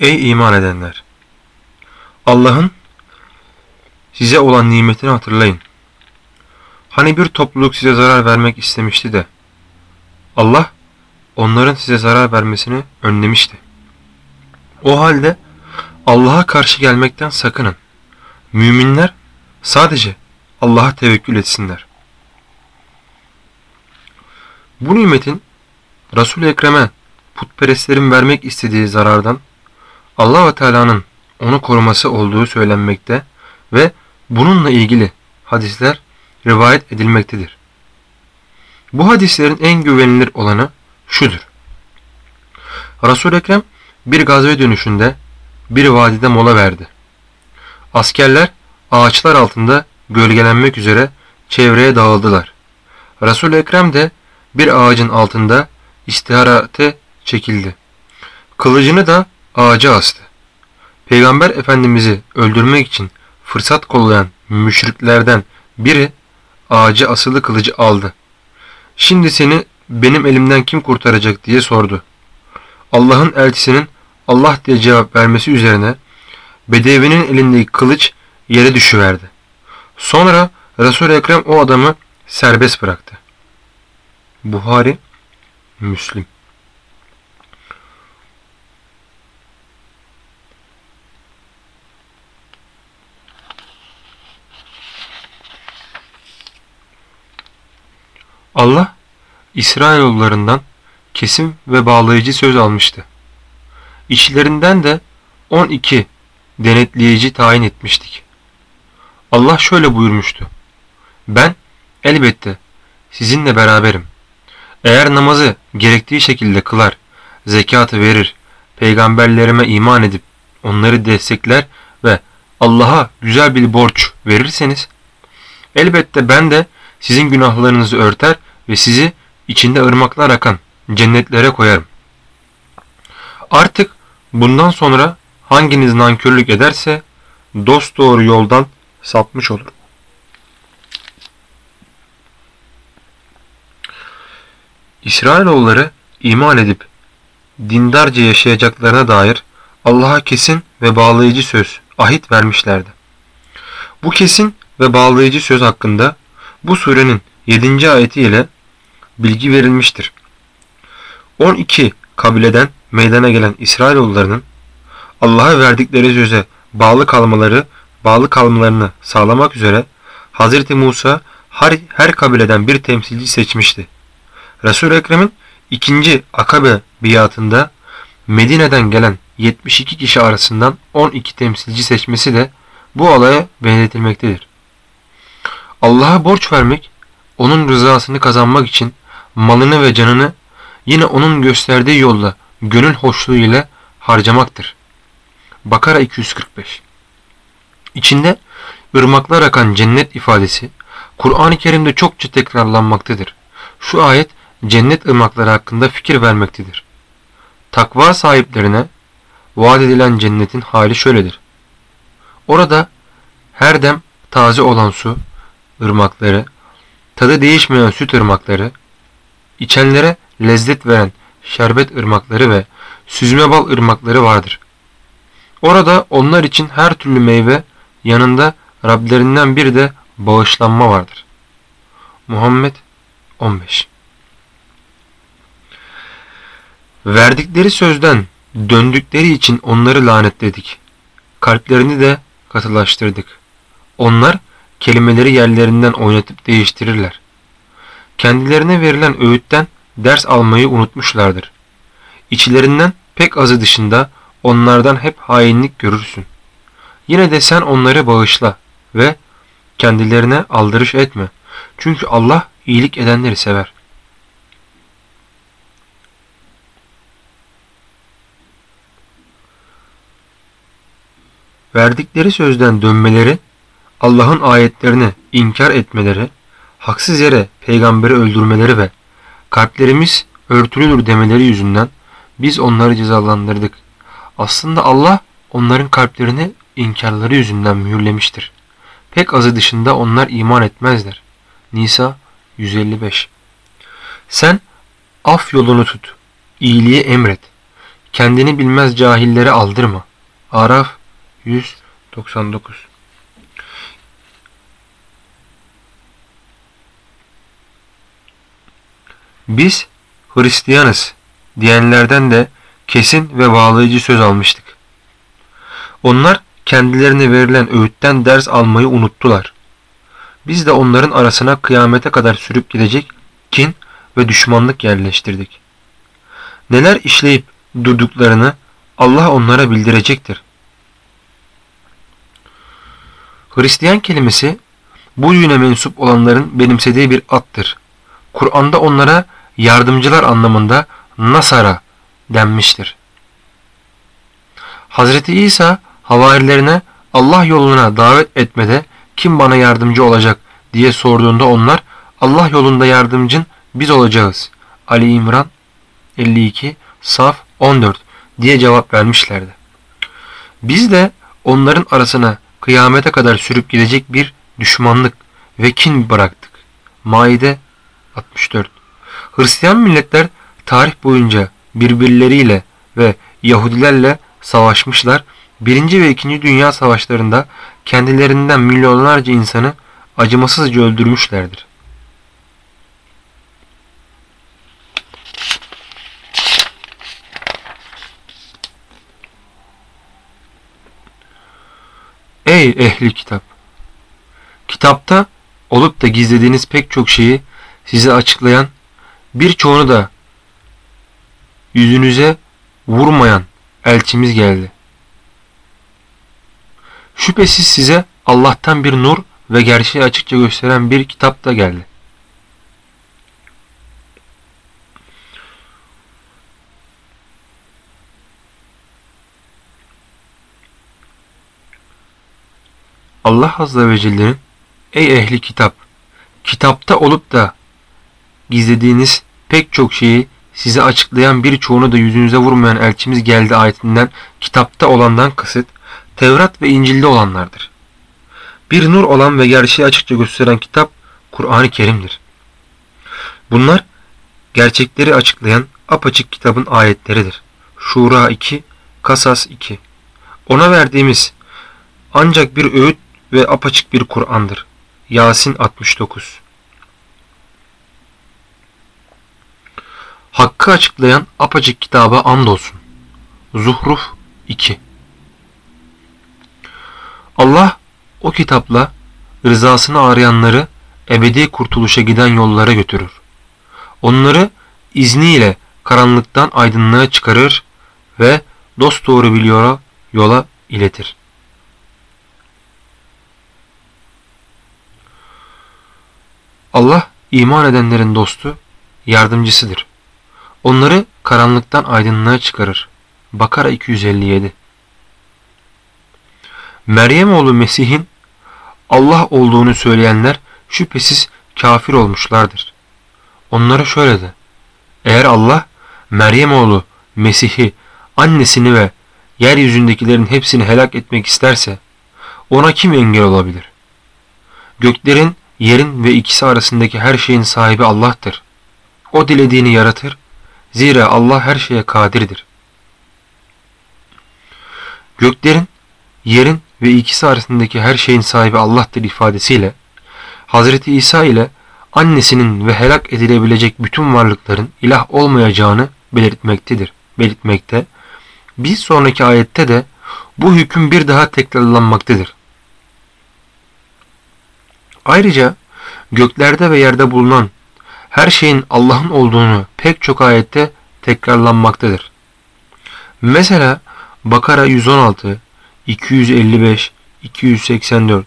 Ey iman edenler! Allah'ın size olan nimetini hatırlayın. Hani bir topluluk size zarar vermek istemişti de Allah onların size zarar vermesini önlemişti. O halde Allah'a karşı gelmekten sakının. Müminler sadece Allah'a tevekkül etsinler. Bu nimetin Resul-i Ekrem'e putperestlerin vermek istediği zarardan Allah ve Teala'nın onu koruması olduğu söylenmekte ve bununla ilgili hadisler rivayet edilmektedir. Bu hadislerin en güvenilir olanı şudur. resul Ekrem bir gazve dönüşünde bir vadide mola verdi. Askerler ağaçlar altında gölgelenmek üzere çevreye dağıldılar. resul Ekrem de bir ağacın altında istiharate çekildi. Kılıcını da ağaca astı. Peygamber Efendimiz'i öldürmek için fırsat kollayan müşriklerden biri ağacı asılı kılıcı aldı. Şimdi seni benim elimden kim kurtaracak diye sordu. Allah'ın elçisinin Allah diye cevap vermesi üzerine Bedevi'nin elindeki kılıç yere düşüverdi. Sonra Resul-i Ekrem o adamı serbest bıraktı. Buhari, Müslim Allah İsrailoğullarından kesim ve bağlayıcı söz almıştı. İçlerinden de 12 denetleyici tayin etmiştik. Allah şöyle buyurmuştu. Ben elbette sizinle beraberim. Eğer namazı gerektiği şekilde kılar, zekatı verir, peygamberlerime iman edip onları destekler ve Allah'a güzel bir borç verirseniz, elbette ben de sizin günahlarınızı örter ve sizi içinde ırmaklar akan cennetlere koyarım. Artık bundan sonra hanginiz nankörlük ederse dost doğru yoldan sapmış olur. İsrailoğulları iman edip dindarca yaşayacaklarına dair Allah'a kesin ve bağlayıcı söz, ahit vermişlerdi. Bu kesin ve bağlayıcı söz hakkında bu surenin 7. ayeti ile bilgi verilmiştir. 12 kabileden meydana gelen İsrailoğullarının Allah'a verdikleri söze bağlı kalmaları, bağlı kalmalarını sağlamak üzere Hz. Musa her, her kabileden bir temsilci seçmişti. Resul-i Ekrem'in ikinci Akabe biatında Medine'den gelen 72 kişi arasından 12 temsilci seçmesi de bu olaya benzetilmektedir. Allah'a borç vermek, onun rızasını kazanmak için malını ve canını yine onun gösterdiği yolla gönül hoşluğu ile harcamaktır. Bakara 245 İçinde ırmaklar akan cennet ifadesi Kur'an-ı Kerim'de çokça tekrarlanmaktadır. Şu ayet cennet ırmakları hakkında fikir vermektedir. Takva sahiplerine vaat edilen cennetin hali şöyledir. Orada her dem taze olan su, ırmakları, tadı değişmeyen süt ırmakları, içenlere lezzet veren şerbet ırmakları ve süzme bal ırmakları vardır. Orada onlar için her türlü meyve yanında Rablerinden bir de bağışlanma vardır. Muhammed 15 Verdikleri sözden döndükleri için onları lanetledik. Kalplerini de katılaştırdık. Onlar kelimeleri yerlerinden oynatıp değiştirirler. Kendilerine verilen öğütten ders almayı unutmuşlardır. İçlerinden pek azı dışında onlardan hep hainlik görürsün. Yine de sen onları bağışla ve kendilerine aldırış etme. Çünkü Allah iyilik edenleri sever. Verdikleri sözden dönmeleri, Allah'ın ayetlerini inkar etmeleri, haksız yere peygamberi öldürmeleri ve kalplerimiz örtülüdür demeleri yüzünden biz onları cezalandırdık. Aslında Allah onların kalplerini inkarları yüzünden mühürlemiştir. Pek azı dışında onlar iman etmezler. Nisa 155 Sen af yolunu tut, iyiliği emret, kendini bilmez cahilleri aldırma. Araf 199 Biz Hristiyanız diyenlerden de kesin ve bağlayıcı söz almıştık. Onlar kendilerine verilen öğütten ders almayı unuttular. Biz de onların arasına kıyamete kadar sürüp gidecek kin ve düşmanlık yerleştirdik. Neler işleyip durduklarını Allah onlara bildirecektir. Hristiyan kelimesi bu dine mensup olanların benimsediği bir attır. Kur'an'da onlara yardımcılar anlamında Nasara denmiştir. Hazreti İsa havarilerine Allah yoluna davet etmede kim bana yardımcı olacak diye sorduğunda onlar Allah yolunda yardımcın biz olacağız. Ali İmran 52 Saf 14 diye cevap vermişlerdi. Biz de onların arasına kıyamete kadar sürüp gidecek bir düşmanlık ve kin bıraktık. Maide 64 Hristiyan milletler tarih boyunca birbirleriyle ve Yahudilerle savaşmışlar. Birinci ve ikinci Dünya Savaşlarında kendilerinden milyonlarca insanı acımasızca öldürmüşlerdir. Ey ehli kitap! Kitapta olup da gizlediğiniz pek çok şeyi size açıklayan, birçoğunu da yüzünüze vurmayan elçimiz geldi. Şüphesiz size Allah'tan bir nur ve gerçeği açıkça gösteren bir kitap da geldi. Allah Azze ve Celle'nin Ey ehli kitap! Kitapta olup da gizlediğiniz pek çok şeyi size açıklayan birçoğunu da yüzünüze vurmayan elçimiz geldi ayetinden kitapta olandan kasıt Tevrat ve İncil'de olanlardır. Bir nur olan ve gerçeği açıkça gösteren kitap Kur'an-ı Kerim'dir. Bunlar gerçekleri açıklayan apaçık kitabın ayetleridir. Şura 2, Kasas 2. Ona verdiğimiz ancak bir öğüt ve apaçık bir Kur'an'dır. Yasin 69 Hakkı açıklayan apacık kitaba andolsun. Zuhruf 2 Allah o kitapla rızasını arayanları ebedi kurtuluşa giden yollara götürür. Onları izniyle karanlıktan aydınlığa çıkarır ve dost doğru biliyor yola iletir. Allah iman edenlerin dostu, yardımcısıdır. Onları karanlıktan aydınlığa çıkarır. Bakara 257 Meryem oğlu Mesih'in Allah olduğunu söyleyenler şüphesiz kafir olmuşlardır. Onlara şöyle de, eğer Allah Meryem oğlu Mesih'i, annesini ve yeryüzündekilerin hepsini helak etmek isterse, ona kim engel olabilir? Göklerin, yerin ve ikisi arasındaki her şeyin sahibi Allah'tır. O dilediğini yaratır Zira Allah her şeye kadirdir. Göklerin, yerin ve ikisi arasındaki her şeyin sahibi Allah'tır ifadesiyle Hazreti İsa ile annesinin ve helak edilebilecek bütün varlıkların ilah olmayacağını belirtmektedir. Belirtmekte. Bir sonraki ayette de bu hüküm bir daha tekrarlanmaktadır. Ayrıca göklerde ve yerde bulunan her şeyin Allah'ın olduğunu pek çok ayette tekrarlanmaktadır. Mesela Bakara 116, 255, 284,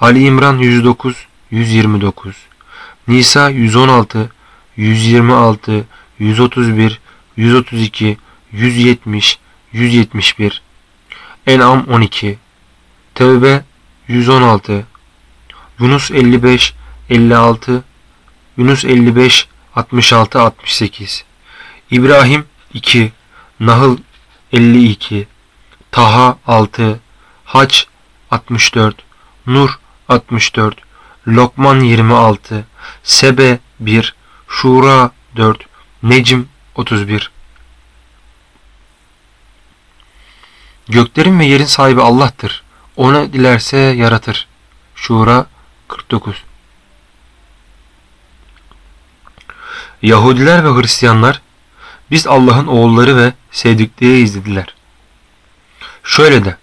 Ali İmran 109, 129, Nisa 116, 126, 131, 132, 170, 171, En'am 12, Tevbe 116, Yunus 55, 56, Yunus 55 66 68 İbrahim 2 Nahl 52 Taha 6 Hac 64 Nur 64 Lokman 26 Sebe 1 Şura 4 Necm 31 Göklerin ve yerin sahibi Allah'tır. Ona dilerse yaratır. Şura 49 Yahudiler ve Hristiyanlar biz Allah'ın oğulları ve sevdikleriyiz dediler. Şöyle de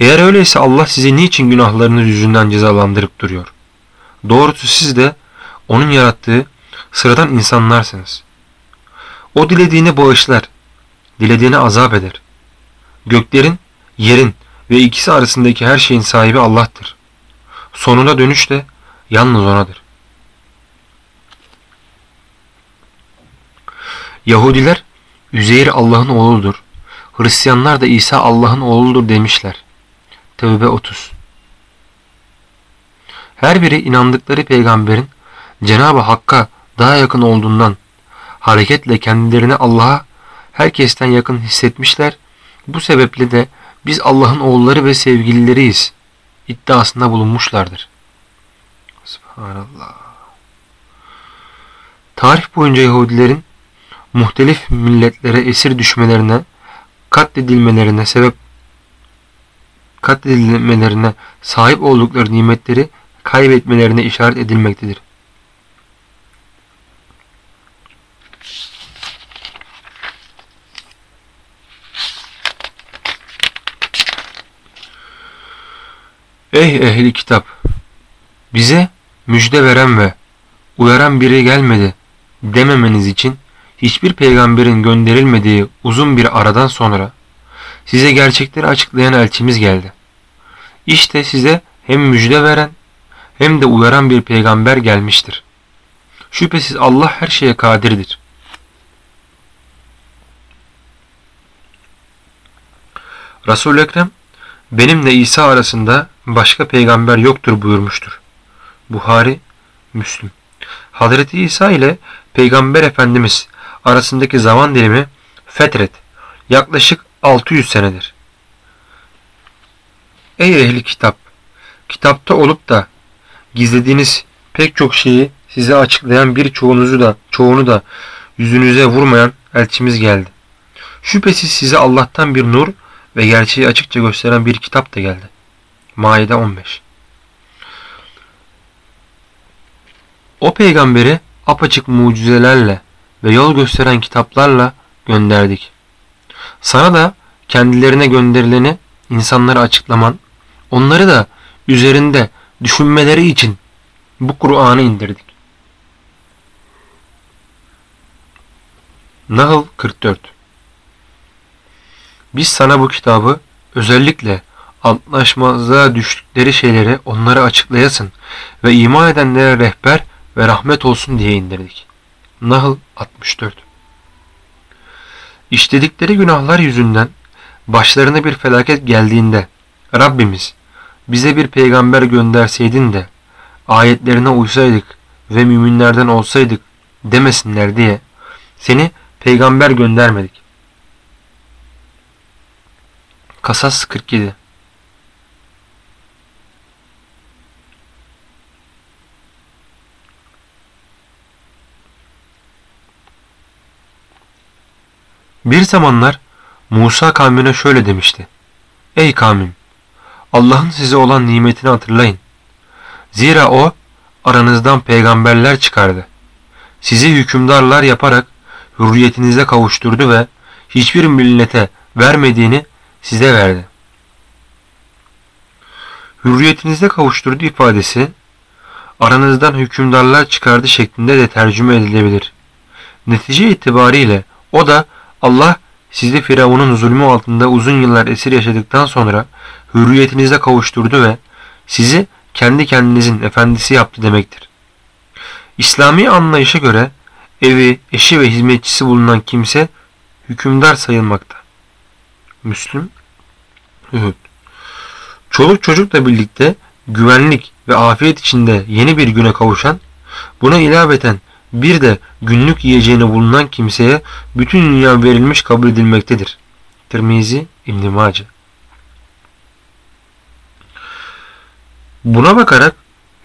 eğer öyleyse Allah sizi niçin günahlarınız yüzünden cezalandırıp duruyor? Doğrusu siz de onun yarattığı sıradan insanlarsınız. O dilediğini bağışlar, dilediğini azap eder. Göklerin, yerin ve ikisi arasındaki her şeyin sahibi Allah'tır. Sonunda dönüş de yalnız O'nadır. Yahudiler Üzeyir Allah'ın oğludur. Hristiyanlar da İsa Allah'ın oğludur demişler. Tevbe 30 Her biri inandıkları peygamberin Cenab-ı Hakk'a daha yakın olduğundan hareketle kendilerini Allah'a herkesten yakın hissetmişler. Bu sebeple de biz Allah'ın oğulları ve sevgilileriyiz iddiasında bulunmuşlardır. Subhanallah. Tarih boyunca Yahudilerin muhtelif milletlere esir düşmelerine, katledilmelerine sebep katledilmelerine sahip oldukları nimetleri kaybetmelerine işaret edilmektedir. Ey ehli kitap! Bize müjde veren ve uyaran biri gelmedi dememeniz için hiçbir peygamberin gönderilmediği uzun bir aradan sonra size gerçekleri açıklayan elçimiz geldi. İşte size hem müjde veren hem de uyaran bir peygamber gelmiştir. Şüphesiz Allah her şeye kadirdir. Resul-i Ekrem benimle İsa arasında başka peygamber yoktur buyurmuştur. Buhari, Müslüm. Hazreti İsa ile Peygamber Efendimiz arasındaki zaman dilimi fetret yaklaşık 600 senedir. Ey ehli kitap! Kitapta olup da gizlediğiniz pek çok şeyi size açıklayan bir çoğunuzu da çoğunu da yüzünüze vurmayan elçimiz geldi. Şüphesiz size Allah'tan bir nur ve gerçeği açıkça gösteren bir kitap da geldi. Maide 15 O peygamberi apaçık mucizelerle ve yol gösteren kitaplarla gönderdik. Sana da kendilerine gönderileni insanlara açıklaman, onları da üzerinde düşünmeleri için bu Kur'an'ı indirdik. Nahl 44 Biz sana bu kitabı özellikle antlaşmazlığa düştükleri şeyleri onlara açıklayasın ve iman edenlere rehber ve rahmet olsun diye indirdik. Nahl 64 İşledikleri günahlar yüzünden başlarına bir felaket geldiğinde Rabbimiz bize bir peygamber gönderseydin de ayetlerine uysaydık ve müminlerden olsaydık demesinler diye seni peygamber göndermedik. Kasas 47 Bir zamanlar Musa kavmine şöyle demişti. Ey kavmim! Allah'ın size olan nimetini hatırlayın. Zira o aranızdan peygamberler çıkardı. Sizi hükümdarlar yaparak hürriyetinize kavuşturdu ve hiçbir millete vermediğini size verdi. Hürriyetinizde kavuşturdu ifadesi aranızdan hükümdarlar çıkardı şeklinde de tercüme edilebilir. Netice itibariyle o da Allah sizi Firavun'un zulmü altında uzun yıllar esir yaşadıktan sonra hürriyetinize kavuşturdu ve sizi kendi kendinizin efendisi yaptı demektir. İslami anlayışa göre evi, eşi ve hizmetçisi bulunan kimse hükümdar sayılmakta. Müslüm Uhud Çoluk çocukla birlikte güvenlik ve afiyet içinde yeni bir güne kavuşan, buna ilaveten bir de günlük yiyeceğini bulunan kimseye bütün dünya verilmiş kabul edilmektedir. Tirmizi İbn Mace. Buna bakarak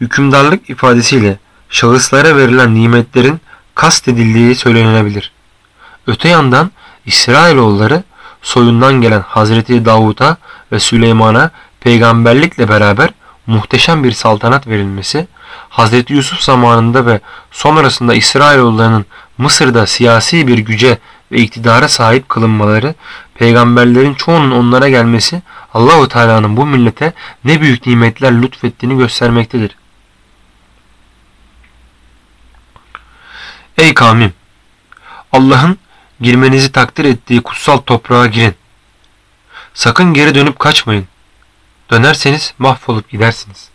hükümdarlık ifadesiyle şahıslara verilen nimetlerin kast edildiği söylenebilir. Öte yandan İsrailoğulları soyundan gelen Hazreti Davud'a ve Süleyman'a peygamberlikle beraber muhteşem bir saltanat verilmesi, Hazreti Yusuf zamanında ve sonrasında İsrailoğullarının Mısır'da siyasi bir güce ve iktidara sahip kılınmaları, peygamberlerin çoğunun onlara gelmesi Allahu Teala'nın bu millete ne büyük nimetler lütfettiğini göstermektedir. Ey kavmim! Allah'ın girmenizi takdir ettiği kutsal toprağa girin. Sakın geri dönüp kaçmayın. Dönerseniz mahvolup gidersiniz.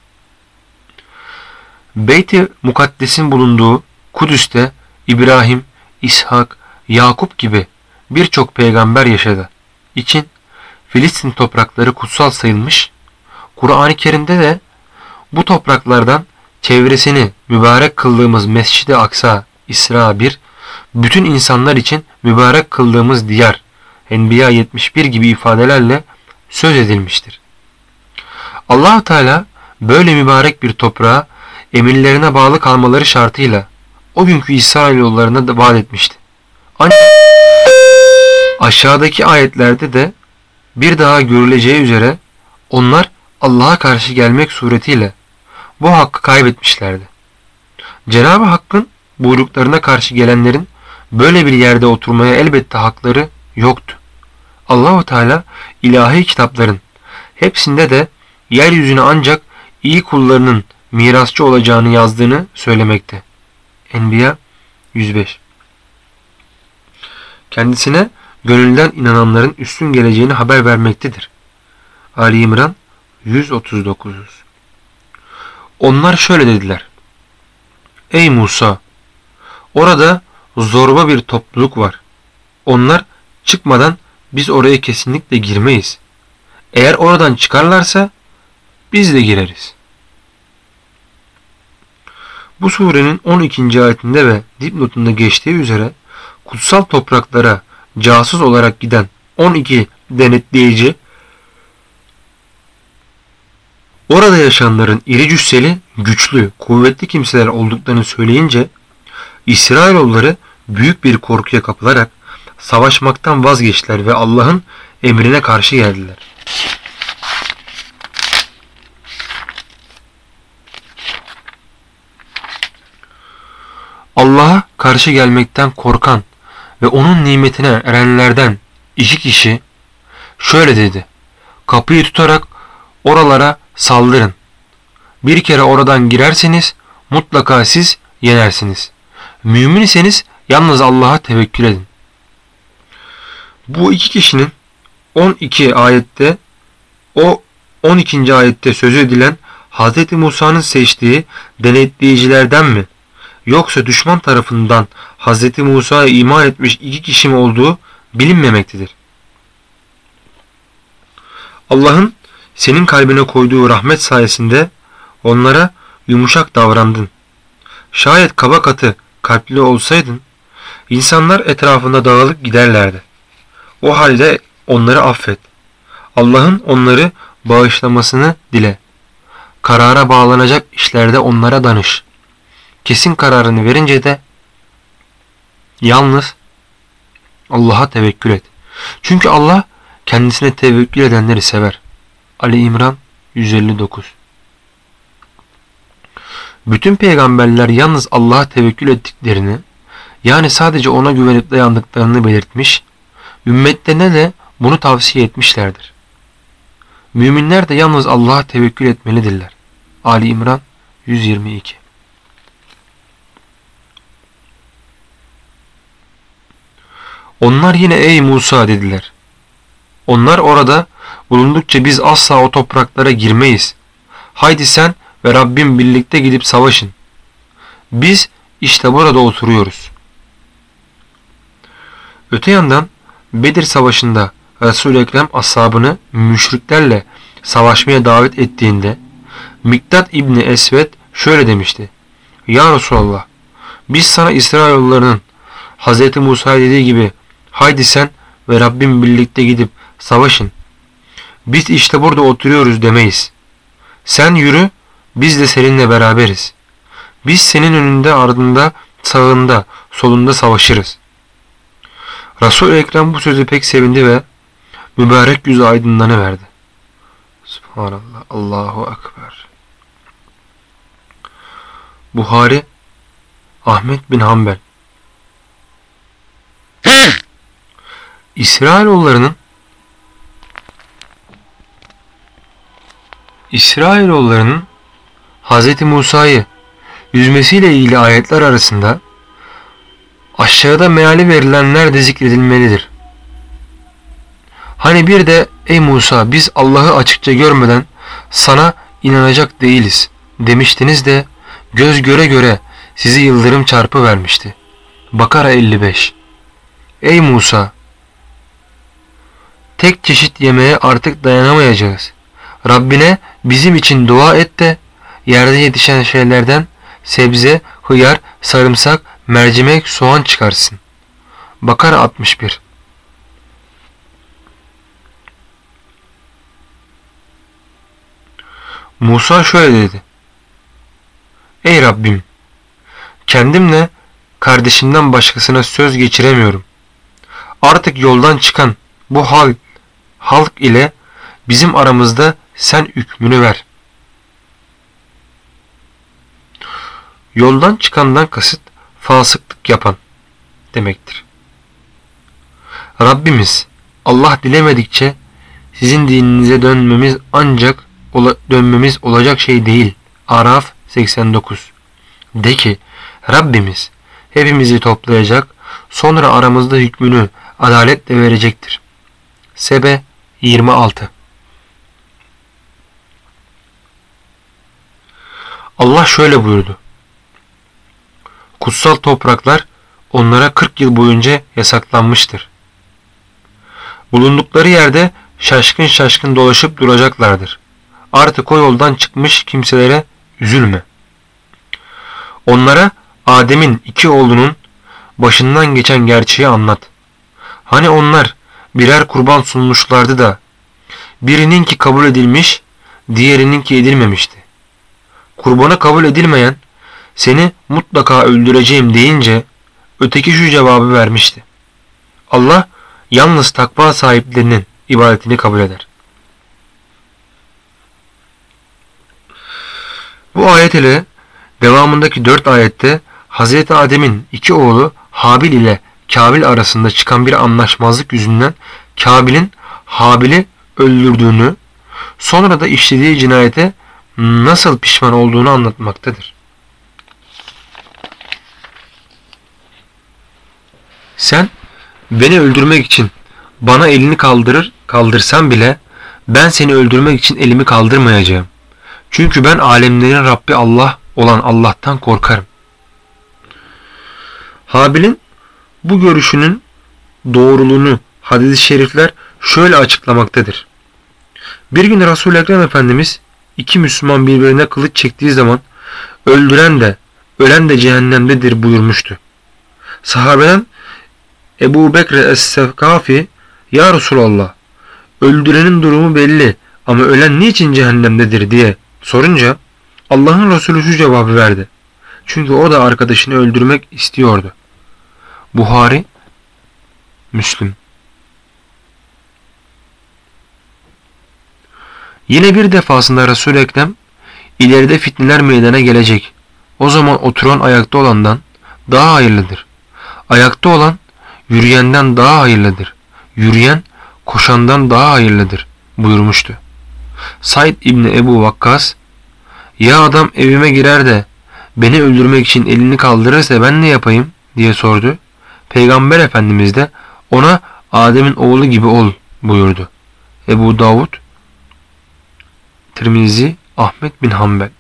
Beyt-i Mukaddes'in bulunduğu Kudüs'te İbrahim, İshak, Yakup gibi birçok peygamber yaşadı. İçin Filistin toprakları kutsal sayılmış, Kur'an-ı Kerim'de de bu topraklardan çevresini mübarek kıldığımız Mescid-i Aksa İsra 1, bütün insanlar için mübarek kıldığımız diyar Enbiya 71 gibi ifadelerle söz edilmiştir. allah Teala böyle mübarek bir toprağa emirlerine bağlı kalmaları şartıyla o günkü İsrailoğullarına da vaat etmişti. Ancak aşağıdaki ayetlerde de bir daha görüleceği üzere onlar Allah'a karşı gelmek suretiyle bu hakkı kaybetmişlerdi. Cenab-ı Hakk'ın buyruklarına karşı gelenlerin böyle bir yerde oturmaya elbette hakları yoktu. Allahu Teala ilahi kitapların hepsinde de yeryüzüne ancak iyi kullarının mirasçı olacağını yazdığını söylemekte. Enbiya 105 Kendisine gönülden inananların üstün geleceğini haber vermektedir. Ali İmran 139 Onlar şöyle dediler. Ey Musa! Orada zorba bir topluluk var. Onlar çıkmadan biz oraya kesinlikle girmeyiz. Eğer oradan çıkarlarsa biz de gireriz. Bu surenin 12. ayetinde ve dipnotunda geçtiği üzere kutsal topraklara casus olarak giden 12 denetleyici orada yaşayanların iri cüsseli, güçlü, kuvvetli kimseler olduklarını söyleyince İsrailoğulları büyük bir korkuya kapılarak savaşmaktan vazgeçtiler ve Allah'ın emrine karşı geldiler. Allah'a karşı gelmekten korkan ve onun nimetine erenlerden iki kişi şöyle dedi. Kapıyı tutarak oralara saldırın. Bir kere oradan girerseniz mutlaka siz yenersiniz. Mümin iseniz yalnız Allah'a tevekkül edin. Bu iki kişinin 12 ayette o 12. ayette söz edilen Hz. Musa'nın seçtiği denetleyicilerden mi yoksa düşman tarafından Hz. Musa'ya iman etmiş iki kişi mi olduğu bilinmemektedir. Allah'ın senin kalbine koyduğu rahmet sayesinde onlara yumuşak davrandın. Şayet kaba katı kalpli olsaydın insanlar etrafında dağılıp giderlerdi. O halde onları affet. Allah'ın onları bağışlamasını dile. Karara bağlanacak işlerde onlara danış. Kesin kararını verince de yalnız Allah'a tevekkül et. Çünkü Allah kendisine tevekkül edenleri sever. Ali İmran 159 Bütün peygamberler yalnız Allah'a tevekkül ettiklerini yani sadece ona güvenip dayandıklarını belirtmiş, ümmetlerine de bunu tavsiye etmişlerdir. Müminler de yalnız Allah'a tevekkül etmelidirler. Ali İmran 122 Onlar yine ey Musa dediler. Onlar orada bulundukça biz asla o topraklara girmeyiz. Haydi sen ve Rabbim birlikte gidip savaşın. Biz işte burada oturuyoruz. Öte yandan Bedir Savaşı'nda Resul-i Ekrem ashabını müşriklerle savaşmaya davet ettiğinde Miktat İbni Esved şöyle demişti. Ya Resulallah biz sana İsrailoğullarının Hz. Musa dediği gibi haydi sen ve Rabbim birlikte gidip savaşın. Biz işte burada oturuyoruz demeyiz. Sen yürü biz de seninle beraberiz. Biz senin önünde ardında sağında solunda savaşırız. Resul-i Ekrem bu sözü pek sevindi ve mübarek yüzü aydınlanıverdi. Subhanallah, Allahu Ekber. Buhari, Ahmet bin Hanbel. İsrailoğullarının İsrailoğullarının Hz. Musa'yı yüzmesiyle ilgili ayetler arasında aşağıda meali verilenler de zikredilmelidir. Hani bir de ey Musa biz Allah'ı açıkça görmeden sana inanacak değiliz demiştiniz de göz göre göre sizi yıldırım çarpı vermişti. Bakara 55 Ey Musa! Tek çeşit yemeğe artık dayanamayacağız. Rabbine bizim için dua et de yerde yetişen şeylerden sebze, hıyar, sarımsak, mercimek, soğan çıkarsın. Bakara 61 Musa şöyle dedi. Ey Rabbim! Kendimle kardeşimden başkasına söz geçiremiyorum. Artık yoldan çıkan bu hal, halk ile bizim aramızda sen hükmünü ver. Yoldan çıkandan kasıt fasıklık yapan demektir. Rabbimiz Allah dilemedikçe sizin dininize dönmemiz ancak dönmemiz olacak şey değil. Araf 89 De ki Rabbimiz hepimizi toplayacak sonra aramızda hükmünü adaletle verecektir. Sebe 26 Allah şöyle buyurdu. Kutsal topraklar onlara 40 yıl boyunca yasaklanmıştır. Bulundukları yerde şaşkın şaşkın dolaşıp duracaklardır. Artık o yoldan çıkmış kimselere üzülme. Onlara Adem'in iki oğlunun başından geçen gerçeği anlat. Hani onlar birer kurban sunmuşlardı da birininki kabul edilmiş, diğerininki edilmemişti. Kurbanı kabul edilmeyen seni mutlaka öldüreceğim deyince öteki şu cevabı vermişti. Allah yalnız takva sahiplerinin ibadetini kabul eder. Bu ayet ile devamındaki dört ayette Hz. Adem'in iki oğlu Habil ile Kabil arasında çıkan bir anlaşmazlık yüzünden Kabil'in Habil'i öldürdüğünü, sonra da işlediği cinayete nasıl pişman olduğunu anlatmaktadır. Sen beni öldürmek için bana elini kaldırır kaldırsan bile ben seni öldürmek için elimi kaldırmayacağım. Çünkü ben alemlerin Rabbi Allah olan Allah'tan korkarım. Habil'in bu görüşünün doğruluğunu hadis-i şerifler şöyle açıklamaktadır. Bir gün Resul-i Ekrem Efendimiz iki Müslüman birbirine kılıç çektiği zaman öldüren de ölen de cehennemdedir buyurmuştu. Sahabeden Ebu Bekre Es-Sefkafi Ya Resulallah öldürenin durumu belli ama ölen niçin cehennemdedir diye sorunca Allah'ın Resulü şu cevabı verdi. Çünkü o da arkadaşını öldürmek istiyordu. Buhari Müslüm Yine bir defasında Resul Ekrem ileride fitneler meydana gelecek. O zaman oturan ayakta olandan daha hayırlıdır. Ayakta olan yürüyenden daha hayırlıdır. Yürüyen koşandan daha hayırlıdır buyurmuştu. Said İbni Ebu Vakkas ya adam evime girer de beni öldürmek için elini kaldırırsa ben ne yapayım diye sordu. Peygamber Efendimiz de ona Adem'in oğlu gibi ol buyurdu. Ebu Davud Tirmizi Ahmet bin Hanbel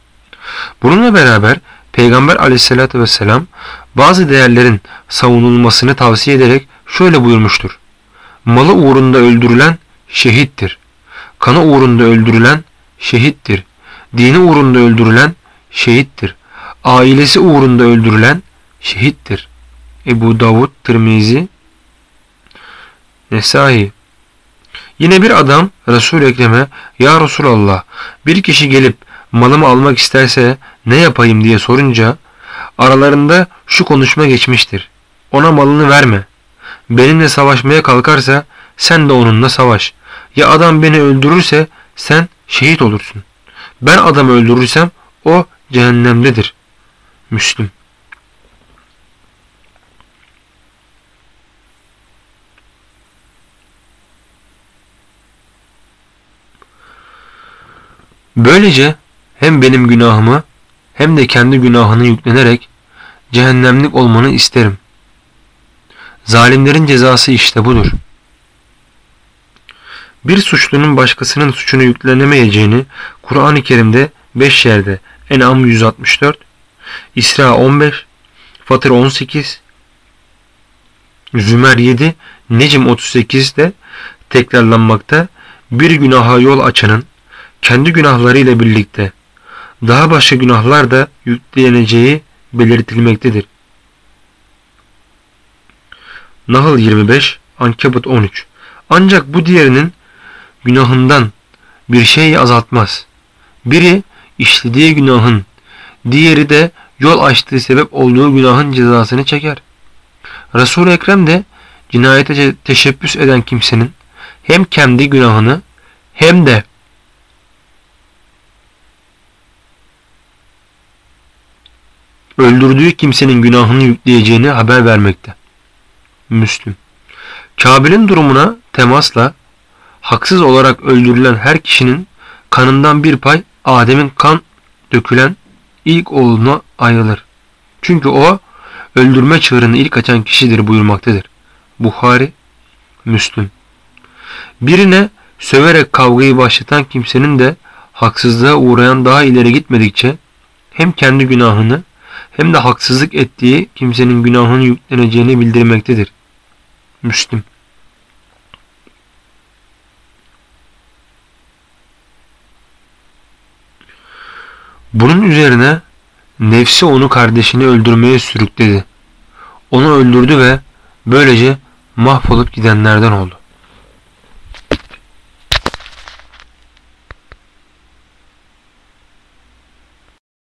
Bununla beraber Peygamber aleyhissalatü vesselam bazı değerlerin savunulmasını tavsiye ederek şöyle buyurmuştur. Malı uğrunda öldürülen şehittir. Kanı uğrunda öldürülen şehittir. Dini uğrunda öldürülen şehittir. Ailesi uğrunda öldürülen şehittir. Ebu Davud, Tirmizi, Nesai. Yine bir adam Resul-i Ekrem'e Ya Resulallah bir kişi gelip malımı almak isterse ne yapayım diye sorunca aralarında şu konuşma geçmiştir. Ona malını verme. Benimle savaşmaya kalkarsa sen de onunla savaş. Ya adam beni öldürürse sen şehit olursun. Ben adamı öldürürsem o cehennemdedir. Müslüm. Böylece hem benim günahımı hem de kendi günahını yüklenerek cehennemlik olmanı isterim. Zalimlerin cezası işte budur. Bir suçlunun başkasının suçunu yüklenemeyeceğini Kur'an-ı Kerim'de 5 yerde En'am 164, İsra 15, Fatır 18, Zümer 7, Necim 38'de tekrarlanmakta bir günaha yol açanın kendi günahlarıyla birlikte daha başka günahlar da yükleneceği belirtilmektedir. Nahl 25, Ankebut 13. Ancak bu diğerinin günahından bir şey azaltmaz. Biri işlediği günahın, diğeri de yol açtığı sebep olduğu günahın cezasını çeker. Resul-i Ekrem de cinayete teşebbüs eden kimsenin hem kendi günahını hem de öldürdüğü kimsenin günahını yükleyeceğini haber vermekte. Müslüm. Kabil'in durumuna temasla haksız olarak öldürülen her kişinin kanından bir pay Adem'in kan dökülen ilk oğluna ayrılır. Çünkü o öldürme çığırını ilk açan kişidir buyurmaktadır. Buhari, Müslüm. Birine söverek kavgayı başlatan kimsenin de haksızlığa uğrayan daha ileri gitmedikçe hem kendi günahını hem de haksızlık ettiği kimsenin günahını yükleneceğini bildirmektedir. Müslüm. Bunun üzerine nefsi onu kardeşini öldürmeye sürükledi. Onu öldürdü ve böylece mahvolup gidenlerden oldu.